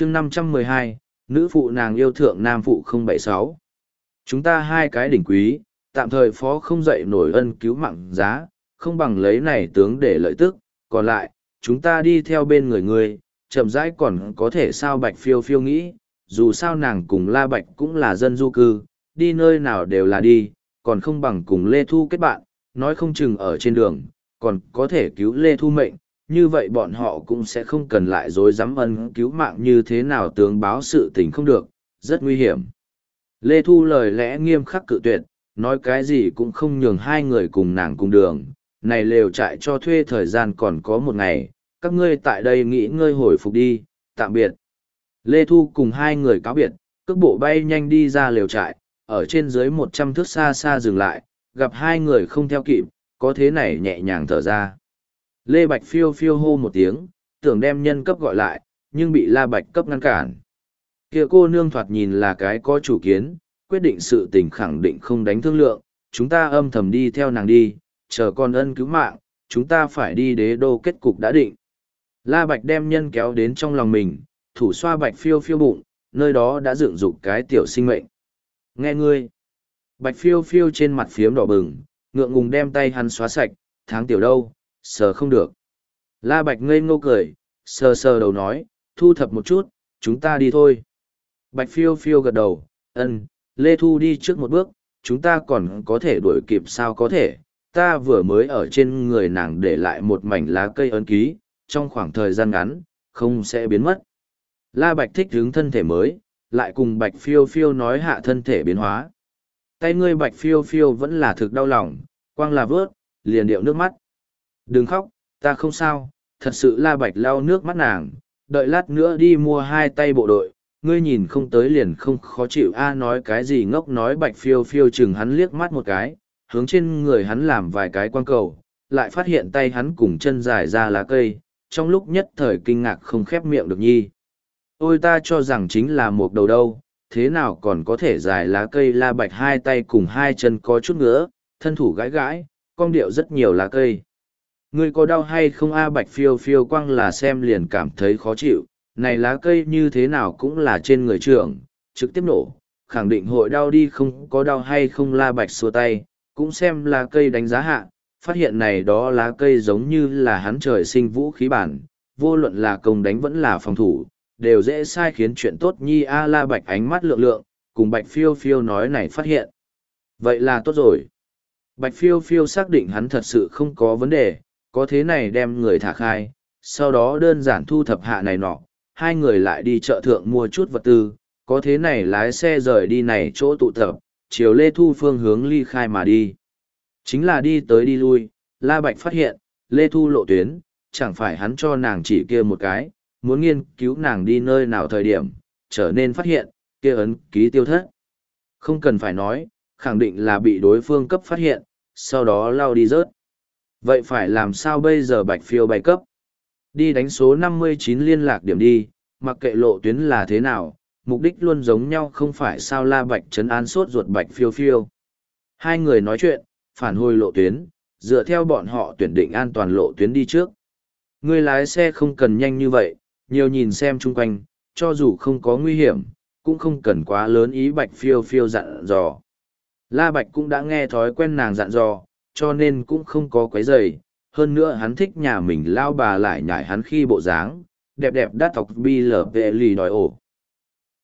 chương năm trăm mười hai, nữ phụ nàng yêu thượng nam phụ không bảy sáu. Chúng ta hai cái đỉnh quý, tạm thời phó không dậy nổi ân cứu mạng giá, không bằng lấy này tướng để lợi tức. Còn lại, chúng ta đi theo bên người ngươi, chậm rãi còn có thể sao bạch phiêu phiêu nghĩ, dù sao nàng cùng la bạch cũng là dân du cư, đi nơi nào đều là đi, còn không bằng cùng lê thu kết bạn, nói không chừng ở trên đường, còn có thể cứu lê thu mệnh như vậy bọn họ cũng sẽ không cần lại dối dám ân cứu mạng như thế nào tướng báo sự tình không được, rất nguy hiểm. Lê Thu lời lẽ nghiêm khắc cự tuyệt, nói cái gì cũng không nhường hai người cùng nàng cùng đường, này lều trại cho thuê thời gian còn có một ngày, các ngươi tại đây nghỉ ngơi hồi phục đi, tạm biệt. Lê Thu cùng hai người cáo biệt, cước bộ bay nhanh đi ra lều trại, ở trên dưới một trăm thước xa xa dừng lại, gặp hai người không theo kịp, có thế này nhẹ nhàng thở ra. Lê Bạch phiêu phiêu hô một tiếng, tưởng đem nhân cấp gọi lại, nhưng bị La Bạch cấp ngăn cản. Kia cô nương thoạt nhìn là cái có chủ kiến, quyết định sự tình khẳng định không đánh thương lượng, chúng ta âm thầm đi theo nàng đi, chờ con ân cứu mạng, chúng ta phải đi đế đô kết cục đã định. La Bạch đem nhân kéo đến trong lòng mình, thủ xoa Bạch phiêu phiêu bụng, nơi đó đã dựng dục cái tiểu sinh mệnh. Nghe ngươi, Bạch phiêu phiêu trên mặt phiếm đỏ bừng, ngượng ngùng đem tay hắn xóa sạch, tháng tiểu đâu, sờ không được. La Bạch ngây ngô cười, sờ sờ đầu nói, thu thập một chút, chúng ta đi thôi. Bạch phiêu phiêu gật đầu, ân, Lê Thu đi trước một bước, chúng ta còn có thể đuổi kịp sao có thể, ta vừa mới ở trên người nàng để lại một mảnh lá cây ấn ký, trong khoảng thời gian ngắn, không sẽ biến mất. La Bạch thích hướng thân thể mới, lại cùng Bạch phiêu phiêu nói hạ thân thể biến hóa. Tay ngươi Bạch phiêu phiêu vẫn là thực đau lòng, quang là vớt, liền điệu nước mắt. Đừng khóc, ta không sao, thật sự la bạch lau nước mắt nàng, đợi lát nữa đi mua hai tay bộ đội, ngươi nhìn không tới liền không khó chịu a nói cái gì ngốc nói bạch phiêu phiêu chừng hắn liếc mắt một cái, hướng trên người hắn làm vài cái quan cầu, lại phát hiện tay hắn cùng chân dài ra lá cây, trong lúc nhất thời kinh ngạc không khép miệng được nhi. Ôi ta cho rằng chính là một đầu đâu, thế nào còn có thể dài lá cây la bạch hai tay cùng hai chân có chút nữa, thân thủ gãi gãi, cong điệu rất nhiều lá cây. Ngươi có đau hay không? A bạch phiêu phiêu quăng là xem liền cảm thấy khó chịu, này lá cây như thế nào cũng là trên người trưởng, trực tiếp nổ, khẳng định hội đau đi không có đau hay không? La bạch xua tay, cũng xem lá cây đánh giá hạ, phát hiện này đó lá cây giống như là hắn trời sinh vũ khí bản, vô luận là công đánh vẫn là phòng thủ, đều dễ sai khiến chuyện tốt nhi. A la bạch ánh mắt lượng lượng, cùng bạch phiêu phiêu nói này phát hiện. Vậy là tốt rồi. Bạch phiêu phiêu xác định hắn thật sự không có vấn đề, có thế này đem người thả khai, sau đó đơn giản thu thập hạ này nọ, hai người lại đi chợ thượng mua chút vật tư, có thế này lái xe rời đi này chỗ tụ tập, chiều Lê Thu phương hướng ly khai mà đi. Chính là đi tới đi lui, La Bạch phát hiện, Lê Thu lộ tuyến, chẳng phải hắn cho nàng chỉ kia một cái, muốn nghiên cứu nàng đi nơi nào thời điểm, trở nên phát hiện, kia ấn ký tiêu thất. Không cần phải nói, khẳng định là bị đối phương cấp phát hiện, sau đó lao đi rớt. Vậy phải làm sao bây giờ bạch phiêu bay cấp? Đi đánh số 59 liên lạc điểm đi, mặc kệ lộ tuyến là thế nào, mục đích luôn giống nhau không phải sao la bạch trấn an sốt ruột bạch phiêu phiêu. Hai người nói chuyện, phản hồi lộ tuyến, dựa theo bọn họ tuyển định an toàn lộ tuyến đi trước. Người lái xe không cần nhanh như vậy, nhiều nhìn xem chung quanh, cho dù không có nguy hiểm, cũng không cần quá lớn ý bạch phiêu phiêu dặn dò. La bạch cũng đã nghe thói quen nàng dặn dò, cho nên cũng không có quấy giày. Hơn nữa hắn thích nhà mình lao bà lại nhảy hắn khi bộ dáng, đẹp đẹp đắt thọc bi lở vệ lì đòi ổ.